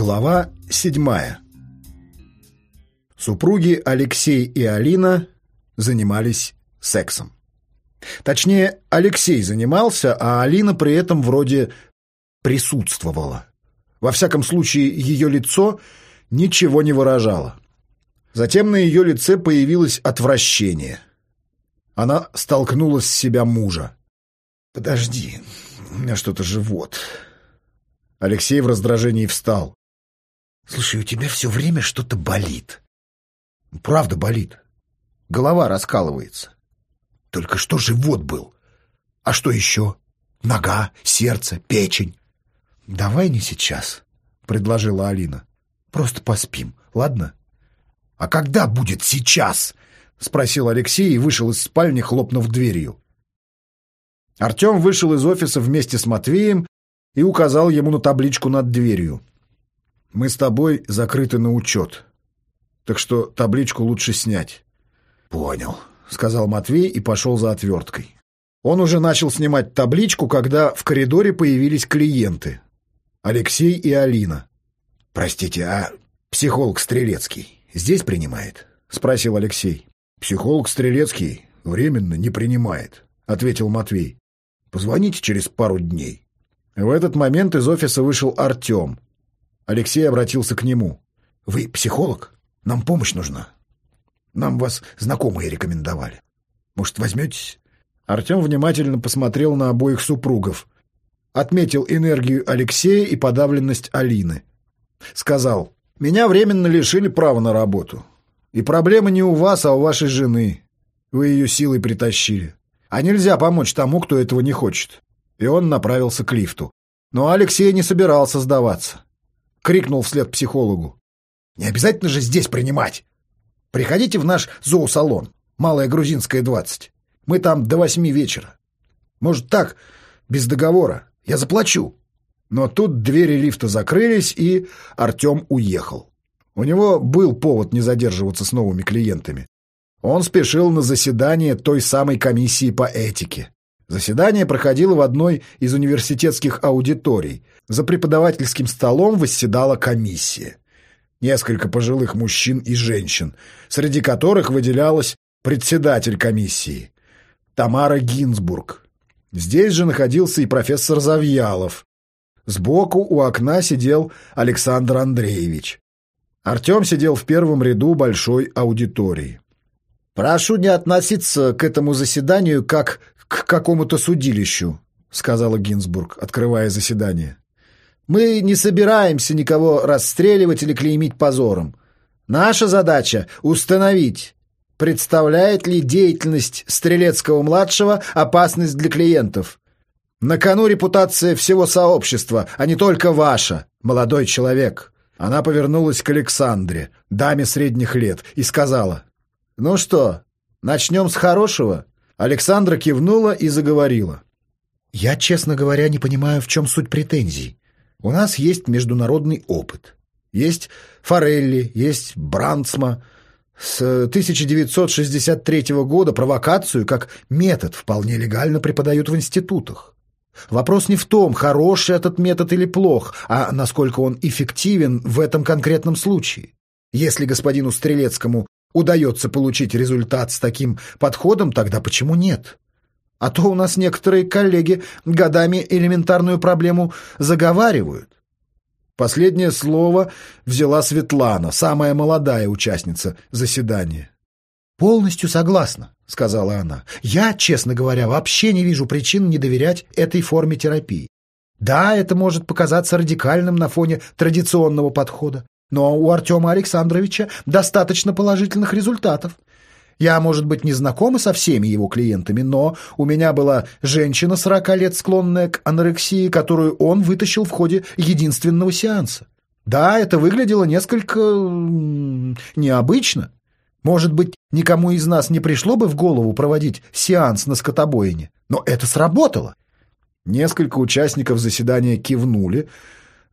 Глава седьмая. Супруги Алексей и Алина занимались сексом. Точнее, Алексей занимался, а Алина при этом вроде присутствовала. Во всяком случае, ее лицо ничего не выражало. Затем на ее лице появилось отвращение. Она столкнула с себя мужа. «Подожди, у меня что-то живот». Алексей в раздражении встал. Слушай, у тебя все время что-то болит. Правда болит. Голова раскалывается. Только что живот был. А что еще? Нога, сердце, печень. Давай не сейчас, предложила Алина. Просто поспим, ладно? А когда будет сейчас? Спросил Алексей и вышел из спальни, хлопнув дверью. Артем вышел из офиса вместе с Матвеем и указал ему на табличку над дверью. Мы с тобой закрыты на учет. Так что табличку лучше снять. Понял, сказал Матвей и пошел за отверткой. Он уже начал снимать табличку, когда в коридоре появились клиенты. Алексей и Алина. «Простите, а психолог Стрелецкий здесь принимает?» — спросил Алексей. «Психолог Стрелецкий временно не принимает», — ответил Матвей. «Позвоните через пару дней». В этот момент из офиса вышел Артем. Алексей обратился к нему. «Вы психолог? Нам помощь нужна. Нам вас знакомые рекомендовали. Может, возьметесь?» Артем внимательно посмотрел на обоих супругов. Отметил энергию Алексея и подавленность Алины. Сказал, «Меня временно лишили права на работу. И проблема не у вас, а у вашей жены. Вы ее силой притащили. А нельзя помочь тому, кто этого не хочет». И он направился к лифту. Но Алексей не собирался сдаваться. — крикнул вслед психологу. «Не обязательно же здесь принимать. Приходите в наш зоосалон, Малая Грузинская, 20. Мы там до восьми вечера. Может, так, без договора. Я заплачу». Но тут двери лифта закрылись, и Артем уехал. У него был повод не задерживаться с новыми клиентами. Он спешил на заседание той самой комиссии по этике. Заседание проходило в одной из университетских аудиторий. За преподавательским столом восседала комиссия. Несколько пожилых мужчин и женщин, среди которых выделялась председатель комиссии Тамара Гинзбург. Здесь же находился и профессор Завьялов. Сбоку у окна сидел Александр Андреевич. Артем сидел в первом ряду большой аудитории. «Прошу не относиться к этому заседанию как к какому-то судилищу», — сказала Гинзбург, открывая заседание. «Мы не собираемся никого расстреливать или клеймить позором. Наша задача — установить, представляет ли деятельность Стрелецкого-младшего опасность для клиентов. На кону репутация всего сообщества, а не только ваша, молодой человек». Она повернулась к Александре, даме средних лет, и сказала, «Ну что, начнем с хорошего?» Александра кивнула и заговорила. «Я, честно говоря, не понимаю, в чем суть претензий. У нас есть международный опыт. Есть Форелли, есть Брандсма. С 1963 года провокацию как метод вполне легально преподают в институтах. Вопрос не в том, хороший этот метод или плох, а насколько он эффективен в этом конкретном случае. Если господину Стрелецкому удается получить результат с таким подходом, тогда почему нет? А то у нас некоторые коллеги годами элементарную проблему заговаривают. Последнее слово взяла Светлана, самая молодая участница заседания. «Полностью согласна», — сказала она. «Я, честно говоря, вообще не вижу причин не доверять этой форме терапии. Да, это может показаться радикальным на фоне традиционного подхода, но у Артема Александровича достаточно положительных результатов. Я, может быть, не знакома со всеми его клиентами, но у меня была женщина 40 лет, склонная к анорексии, которую он вытащил в ходе единственного сеанса. Да, это выглядело несколько... необычно. Может быть, никому из нас не пришло бы в голову проводить сеанс на скотобоине, но это сработало. Несколько участников заседания кивнули,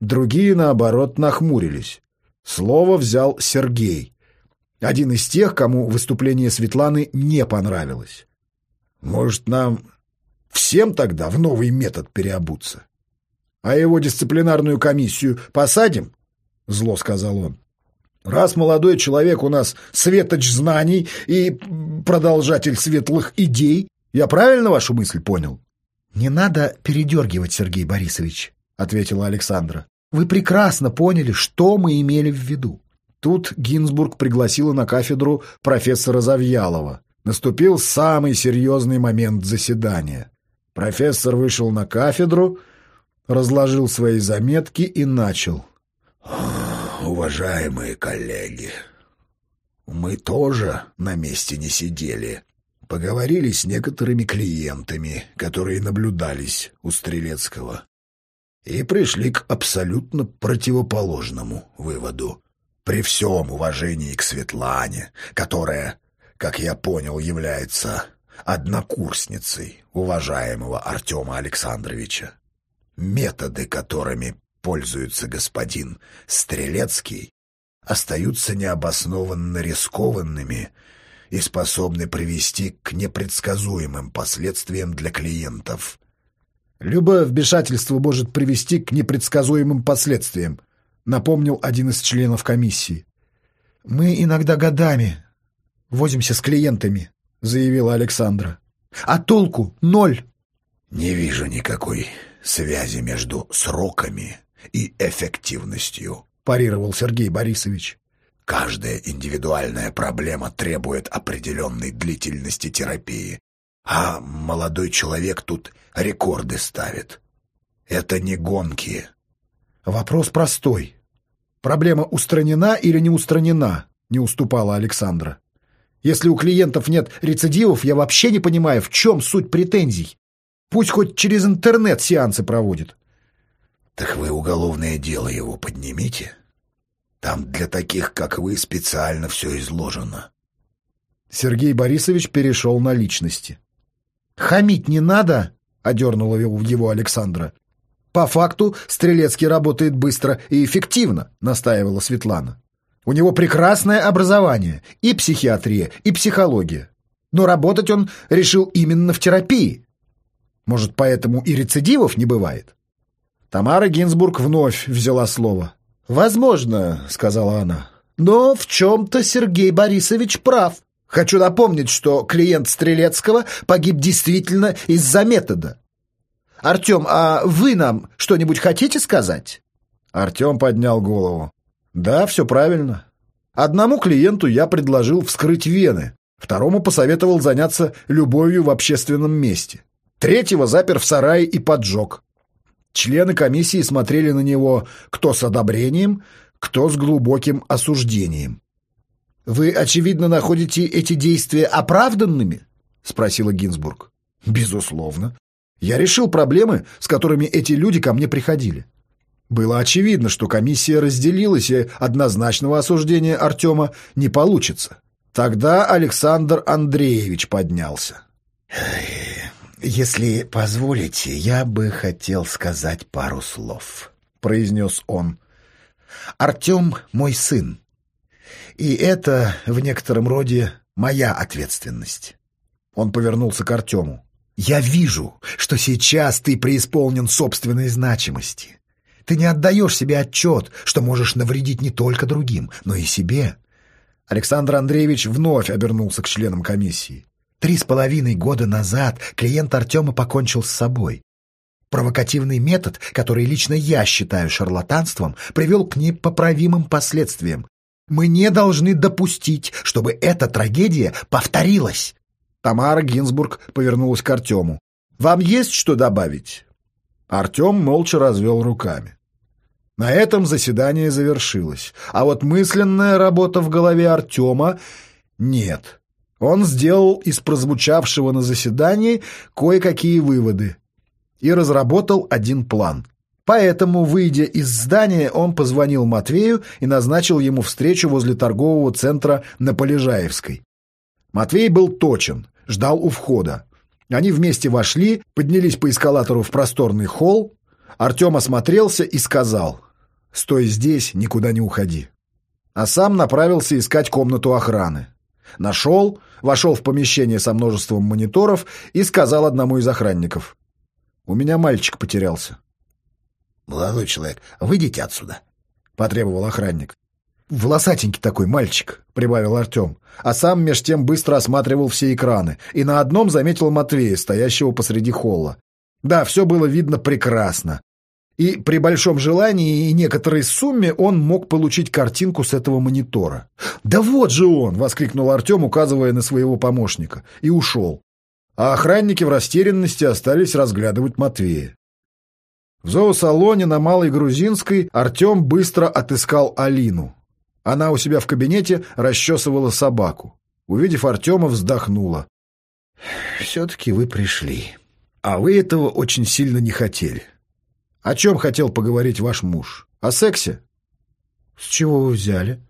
другие, наоборот, нахмурились. Слово взял Сергей, один из тех, кому выступление Светланы не понравилось. Может, нам всем тогда в новый метод переобуться? А его дисциплинарную комиссию посадим? — зло сказал он. «Раз молодой человек у нас светоч знаний и продолжатель светлых идей, я правильно вашу мысль понял?» «Не надо передергивать, Сергей Борисович», — ответила Александра. «Вы прекрасно поняли, что мы имели в виду». Тут Гинзбург пригласила на кафедру профессора Завьялова. Наступил самый серьезный момент заседания. Профессор вышел на кафедру, разложил свои заметки и начал. «Уважаемые коллеги, мы тоже на месте не сидели. Поговорили с некоторыми клиентами, которые наблюдались у Стрелецкого, и пришли к абсолютно противоположному выводу. При всем уважении к Светлане, которая, как я понял, является однокурсницей уважаемого Артема Александровича, методы, которыми пользуется господин Стрелецкий, остаются необоснованно рискованными и способны привести к непредсказуемым последствиям для клиентов. Любое вмешательство может привести к непредсказуемым последствиям, напомнил один из членов комиссии. Мы иногда годами возимся с клиентами, заявила Александра. А толку ноль. Не вижу никакой связи между сроками и эффективностью, парировал Сергей Борисович. Каждая индивидуальная проблема требует определенной длительности терапии, а молодой человек тут рекорды ставит. Это не гонки. Вопрос простой. Проблема устранена или не устранена, не уступала Александра. Если у клиентов нет рецидивов, я вообще не понимаю, в чем суть претензий. Пусть хоть через интернет сеансы проводит. Так вы уголовное дело его поднимите. Там для таких, как вы, специально все изложено. Сергей Борисович перешел на личности. «Хамить не надо!» — одернула его Александра. «По факту Стрелецкий работает быстро и эффективно», — настаивала Светлана. «У него прекрасное образование, и психиатрия, и психология. Но работать он решил именно в терапии. Может, поэтому и рецидивов не бывает?» Тамара Гинзбург вновь взяла слово. «Возможно», — сказала она. «Но в чем-то Сергей Борисович прав. Хочу напомнить, что клиент Стрелецкого погиб действительно из-за метода. Артем, а вы нам что-нибудь хотите сказать?» Артем поднял голову. «Да, все правильно. Одному клиенту я предложил вскрыть вены, второму посоветовал заняться любовью в общественном месте, третьего запер в сарае и поджег. Члены комиссии смотрели на него кто с одобрением, кто с глубоким осуждением. «Вы, очевидно, находите эти действия оправданными?» — спросила Гинзбург. «Безусловно. Я решил проблемы, с которыми эти люди ко мне приходили. Было очевидно, что комиссия разделилась, и однозначного осуждения Артема не получится. Тогда Александр Андреевич поднялся. «Если позволите, я бы хотел сказать пару слов», — произнес он. «Артем — мой сын. И это, в некотором роде, моя ответственность». Он повернулся к Артему. «Я вижу, что сейчас ты преисполнен собственной значимости. Ты не отдаешь себе отчет, что можешь навредить не только другим, но и себе». Александр Андреевич вновь обернулся к членам комиссии. Три с половиной года назад клиент Артема покончил с собой. Провокативный метод, который лично я считаю шарлатанством, привел к непоправимым последствиям. Мы не должны допустить, чтобы эта трагедия повторилась. Тамара Гинзбург повернулась к Артему. «Вам есть что добавить?» Артем молча развел руками. На этом заседание завершилось, а вот мысленная работа в голове Артема нет. Он сделал из прозвучавшего на заседании кое-какие выводы и разработал один план. Поэтому, выйдя из здания, он позвонил Матвею и назначил ему встречу возле торгового центра на Полежаевской. Матвей был точен, ждал у входа. Они вместе вошли, поднялись по эскалатору в просторный холл. Артем осмотрелся и сказал «Стой здесь, никуда не уходи». А сам направился искать комнату охраны. Нашел, вошел в помещение со множеством мониторов и сказал одному из охранников. «У меня мальчик потерялся». «Молодой человек, выйдите отсюда». потребовал охранник. «Волосатенький такой мальчик», — прибавил Артем, а сам меж тем быстро осматривал все экраны и на одном заметил Матвея, стоящего посреди холла. Да, все было видно прекрасно. И при большом желании и некоторой сумме он мог получить картинку с этого монитора. «Да вот же он!» — воскликнул Артем, указывая на своего помощника, и ушел. А охранники в растерянности остались разглядывать Матвея. В зоосалоне на Малой Грузинской Артем быстро отыскал Алину. Она у себя в кабинете расчесывала собаку. Увидев Артема, вздохнула. «Все-таки вы пришли. А вы этого очень сильно не хотели. О чем хотел поговорить ваш муж? О сексе?» «С чего вы взяли?»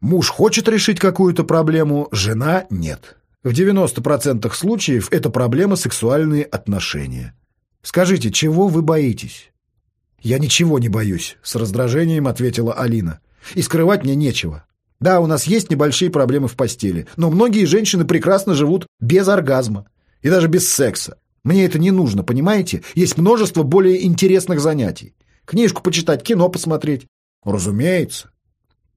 «Муж хочет решить какую-то проблему, жена — нет. В 90% случаев это проблема сексуальные отношения. Скажите, чего вы боитесь?» «Я ничего не боюсь», — с раздражением ответила Алина. И скрывать мне нечего. Да, у нас есть небольшие проблемы в постели, но многие женщины прекрасно живут без оргазма и даже без секса. Мне это не нужно, понимаете? Есть множество более интересных занятий. Книжку почитать, кино посмотреть. Разумеется.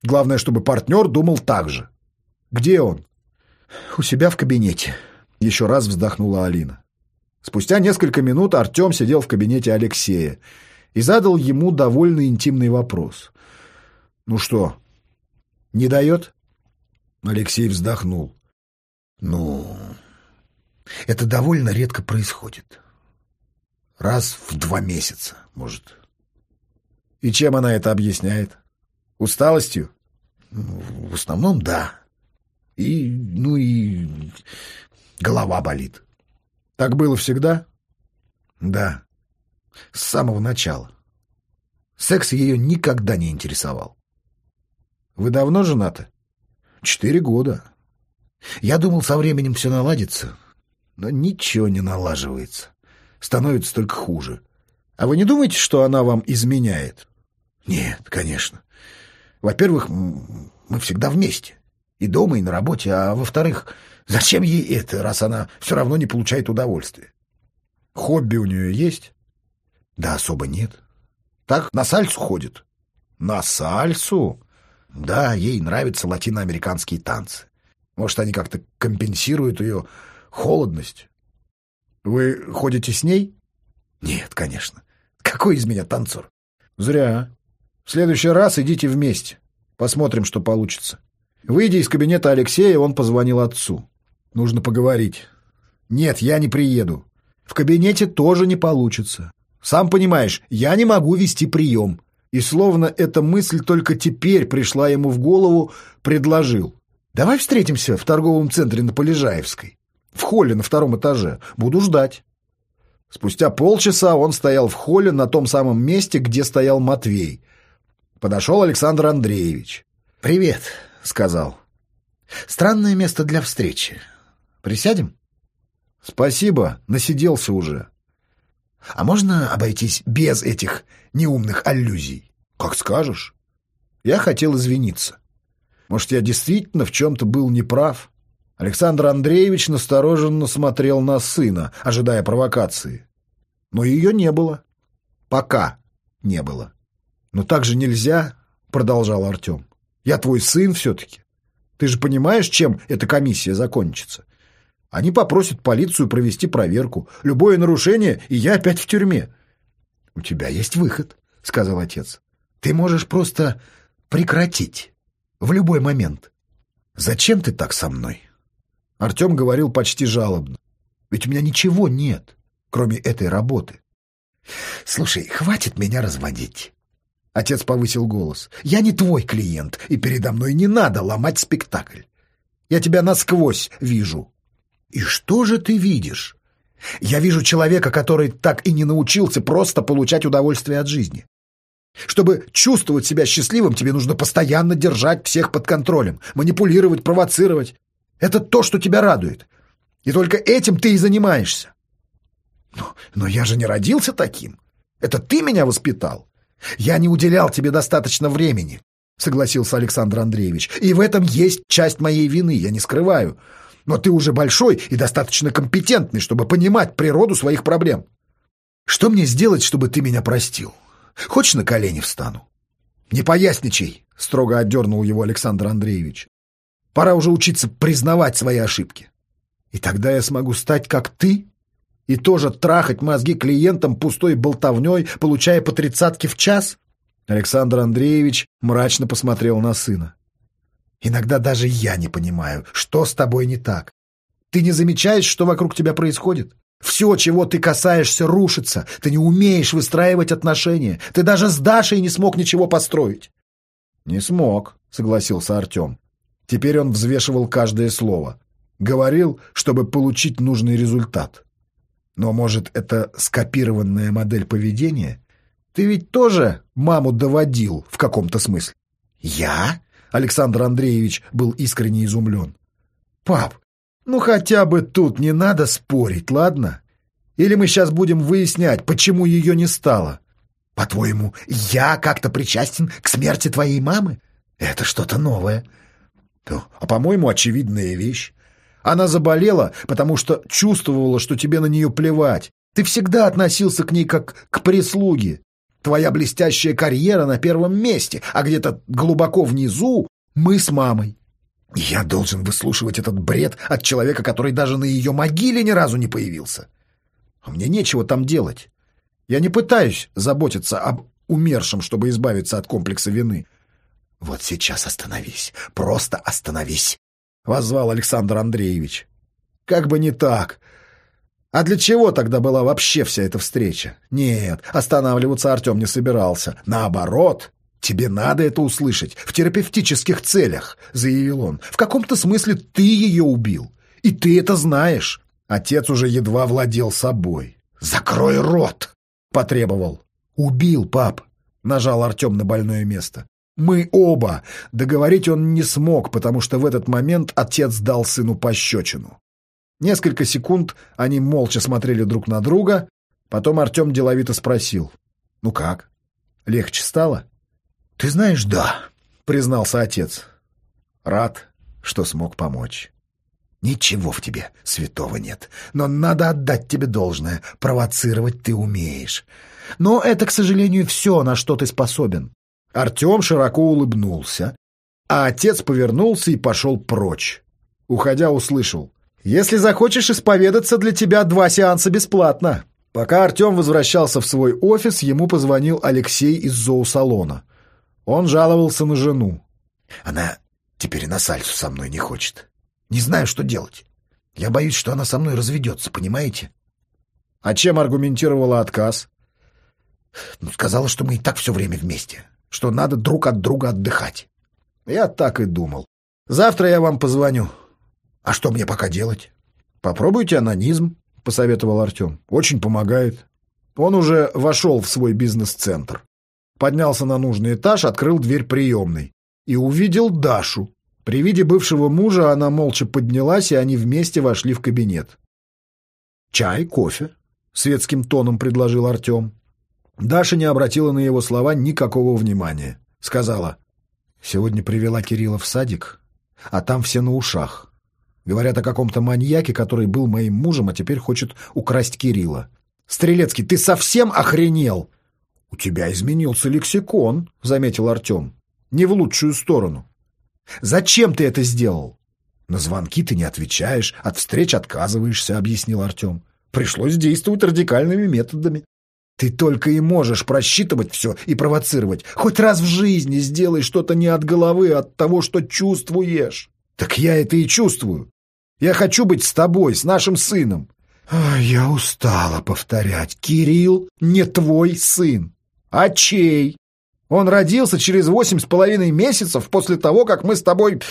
Главное, чтобы партнер думал так же. Где он? У себя в кабинете. Еще раз вздохнула Алина. Спустя несколько минут Артем сидел в кабинете Алексея и задал ему довольно интимный вопрос. Ну что, не дает? Алексей вздохнул. Ну, это довольно редко происходит. Раз в два месяца, может. И чем она это объясняет? Усталостью? В основном, да. И, ну и голова болит. Так было всегда? Да. С самого начала. Секс ее никогда не интересовал. Вы давно женаты? Четыре года. Я думал, со временем все наладится, но ничего не налаживается. Становится только хуже. А вы не думаете, что она вам изменяет? Нет, конечно. Во-первых, мы всегда вместе. И дома, и на работе. А во-вторых, зачем ей это, раз она все равно не получает удовольствия? Хобби у нее есть? Да особо нет. Так на сальсу ходит. На сальсу? Да, ей нравятся латиноамериканские танцы. Может, они как-то компенсируют ее холодность. Вы ходите с ней? Нет, конечно. Какой из меня танцор? Зря. В следующий раз идите вместе. Посмотрим, что получится. Выйдя из кабинета Алексея, он позвонил отцу. Нужно поговорить. Нет, я не приеду. В кабинете тоже не получится. Сам понимаешь, я не могу вести прием и словно эта мысль только теперь пришла ему в голову, предложил. «Давай встретимся в торговом центре на Полежаевской, в холле на втором этаже. Буду ждать». Спустя полчаса он стоял в холле на том самом месте, где стоял Матвей. Подошел Александр Андреевич. «Привет», — сказал. «Странное место для встречи. Присядем?» «Спасибо, насиделся уже». А можно обойтись без этих неумных аллюзий? Как скажешь. Я хотел извиниться. Может, я действительно в чем-то был неправ? Александр Андреевич настороженно смотрел на сына, ожидая провокации. Но ее не было. Пока не было. Но так же нельзя, продолжал Артем. Я твой сын все-таки. Ты же понимаешь, чем эта комиссия закончится? Они попросят полицию провести проверку. Любое нарушение, и я опять в тюрьме. — У тебя есть выход, — сказал отец. — Ты можешь просто прекратить. В любой момент. — Зачем ты так со мной? Артем говорил почти жалобно. — Ведь у меня ничего нет, кроме этой работы. — Слушай, хватит меня разводить. Отец повысил голос. «Я не твой клиент, и передо мной не надо ломать спектакль. Я тебя насквозь вижу. И что же ты видишь? Я вижу человека, который так и не научился просто получать удовольствие от жизни. Чтобы чувствовать себя счастливым, тебе нужно постоянно держать всех под контролем, манипулировать, провоцировать. Это то, что тебя радует. И только этим ты и занимаешься. Но, но я же не родился таким. Это ты меня воспитал. Я не уделял тебе достаточно времени, согласился Александр Андреевич. И в этом есть часть моей вины, я не скрываю но ты уже большой и достаточно компетентный, чтобы понимать природу своих проблем. Что мне сделать, чтобы ты меня простил? Хочешь, на колени встану? «Не поясничай!» — строго отдернул его Александр Андреевич. «Пора уже учиться признавать свои ошибки. И тогда я смогу стать как ты и тоже трахать мозги клиентам пустой болтовней, получая по тридцатке в час?» Александр Андреевич мрачно посмотрел на сына. «Иногда даже я не понимаю, что с тобой не так. Ты не замечаешь, что вокруг тебя происходит? Все, чего ты касаешься, рушится. Ты не умеешь выстраивать отношения. Ты даже с Дашей не смог ничего построить». «Не смог», — согласился Артем. Теперь он взвешивал каждое слово. Говорил, чтобы получить нужный результат. Но, может, это скопированная модель поведения? Ты ведь тоже маму доводил в каком-то смысле. Я? Александр Андреевич был искренне изумлен. Пап, ну хотя бы тут не надо спорить, ладно? Или мы сейчас будем выяснять, почему ее не стало? По-твоему, я как-то причастен к смерти твоей мамы? Это что-то новое. А, по-моему, очевидная вещь. Она заболела, потому что чувствовала, что тебе на нее плевать. Ты всегда относился к ней как к прислуге. Твоя блестящая карьера на первом месте, а где-то глубоко внизу мы с мамой. Я должен выслушивать этот бред от человека, который даже на ее могиле ни разу не появился. А мне нечего там делать. Я не пытаюсь заботиться об умершем, чтобы избавиться от комплекса вины. Вот сейчас остановись, просто остановись, — воззвал Александр Андреевич. Как бы не так. А для чего тогда была вообще вся эта встреча? Нет, останавливаться Артем не собирался. Наоборот, тебе надо это услышать в терапевтических целях, заявил он. В каком-то смысле ты ее убил. И ты это знаешь. Отец уже едва владел собой. «Закрой рот!» — потребовал. «Убил, пап!» — нажал Артем на больное место. «Мы оба!» Договорить он не смог, потому что в этот момент отец дал сыну пощечину. Несколько секунд они молча смотрели друг на друга, потом Артем деловито спросил. «Ну как? Легче стало?» «Ты знаешь, да», — признался отец. «Рад, что смог помочь». «Ничего в тебе святого нет, но надо отдать тебе должное. Провоцировать ты умеешь. Но это, к сожалению, все, на что ты способен». Артем широко улыбнулся, а отец повернулся и пошел прочь. Уходя, услышал. Если захочешь исповедаться, для тебя два сеанса бесплатно. Пока Артем возвращался в свой офис, ему позвонил Алексей из зоосалона. Он жаловался на жену. Она теперь на сальсу со мной не хочет. Не знаю, что делать. Я боюсь, что она со мной разведется, понимаете? А чем аргументировала отказ? Ну, сказала, что мы и так все время вместе, что надо друг от друга отдыхать. Я так и думал. Завтра я вам позвоню. А что мне пока делать? Попробуйте анонизм, посоветовал Артем. Очень помогает. Он уже вошел в свой бизнес-центр. Поднялся на нужный этаж, открыл дверь приемной. И увидел Дашу. При виде бывшего мужа она молча поднялась, и они вместе вошли в кабинет. «Чай, кофе?» — светским тоном предложил Артем. Даша не обратила на его слова никакого внимания. Сказала, «Сегодня привела Кирилла в садик, а там все на ушах. Говорят о каком-то маньяке, который был моим мужем, а теперь хочет украсть Кирилла. «Стрелецкий, ты совсем охренел?» «У тебя изменился лексикон», — заметил Артем. «Не в лучшую сторону». «Зачем ты это сделал?» «На звонки ты не отвечаешь, от встреч отказываешься», — объяснил Артем. «Пришлось действовать радикальными методами». «Ты только и можешь просчитывать все и провоцировать. Хоть раз в жизни сделай что-то не от головы, а от того, что чувствуешь». «Так я это и чувствую. Я хочу быть с тобой, с нашим сыном. я устала повторять. Кирилл не твой сын. А чей? Он родился через восемь с половиной месяцев после того, как мы с тобой...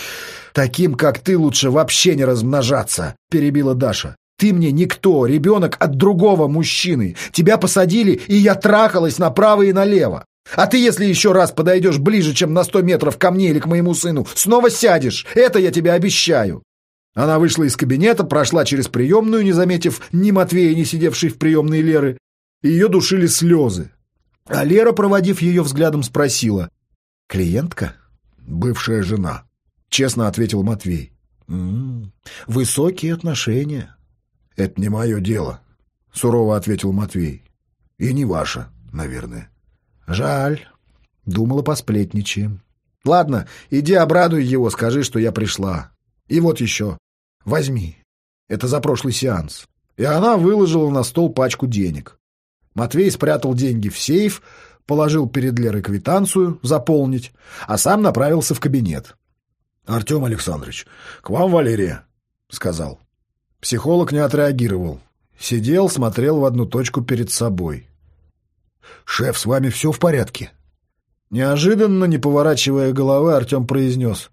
Таким, как ты, лучше вообще не размножаться, перебила Даша. Ты мне никто, ребенок от другого мужчины. Тебя посадили, и я трахалась направо и налево. А ты, если еще раз подойдешь ближе, чем на сто метров ко мне или к моему сыну, снова сядешь. Это я тебе обещаю. Она вышла из кабинета, прошла через приемную, не заметив ни Матвея, ни сидевшей в приемной Леры. Ее душили слезы. А Лера, проводив ее взглядом, спросила. «Клиентка?» «Бывшая жена», — честно ответил Матвей. «М -м, «Высокие отношения». «Это не мое дело», — сурово ответил Матвей. «И не ваше, наверное». «Жаль. Думала, посплетничаем. Ладно, иди обрадуй его, скажи, что я пришла. И вот еще. Возьми. Это за прошлый сеанс. И она выложила на стол пачку денег. Матвей спрятал деньги в сейф, положил перед Лерой квитанцию заполнить, а сам направился в кабинет. — Артем Александрович, к вам Валерия, — сказал. Психолог не отреагировал. Сидел, смотрел в одну точку перед собой. — Шеф, с вами все в порядке? Неожиданно, не поворачивая головы, Артем произнес.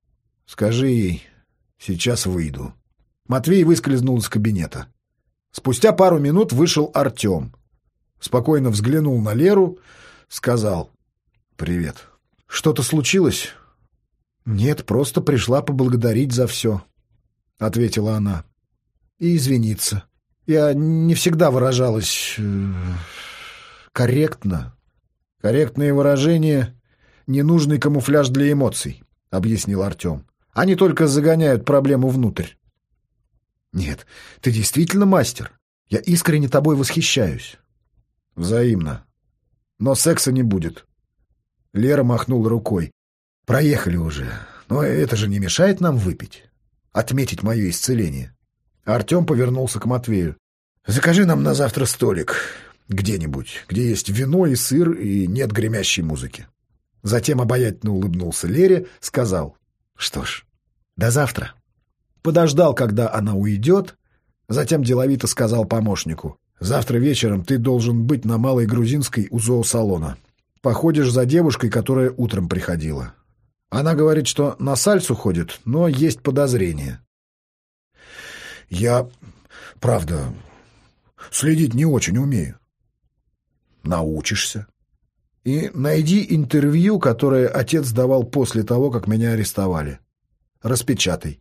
— Скажи ей, сейчас выйду. Матвей выскользнул из кабинета. Спустя пару минут вышел Артем. Спокойно взглянул на Леру, сказал «Привет». «Что-то случилось?» «Нет, просто пришла поблагодарить за все», — ответила она. «И извиниться. Я не всегда выражалась э, корректно. Корректные выражения — ненужный камуфляж для эмоций», — объяснил Артем. «Они только загоняют проблему внутрь». «Нет, ты действительно мастер. Я искренне тобой восхищаюсь». «Взаимно. Но секса не будет». Лера махнула рукой. «Проехали уже. Но это же не мешает нам выпить. Отметить мое исцеление». Артем повернулся к Матвею. «Закажи нам на завтра столик. Где-нибудь, где есть вино и сыр, и нет гремящей музыки». Затем обаятельно улыбнулся Лере, сказал. «Что ж, до завтра». Подождал, когда она уйдет, затем деловито сказал помощнику. «Завтра вечером ты должен быть на Малой Грузинской у зоосалона. Походишь за девушкой, которая утром приходила. Она говорит, что на сальсу ходит, но есть подозрение». «Я, правда, следить не очень умею». «Научишься». «И найди интервью, которое отец давал после того, как меня арестовали. Распечатай.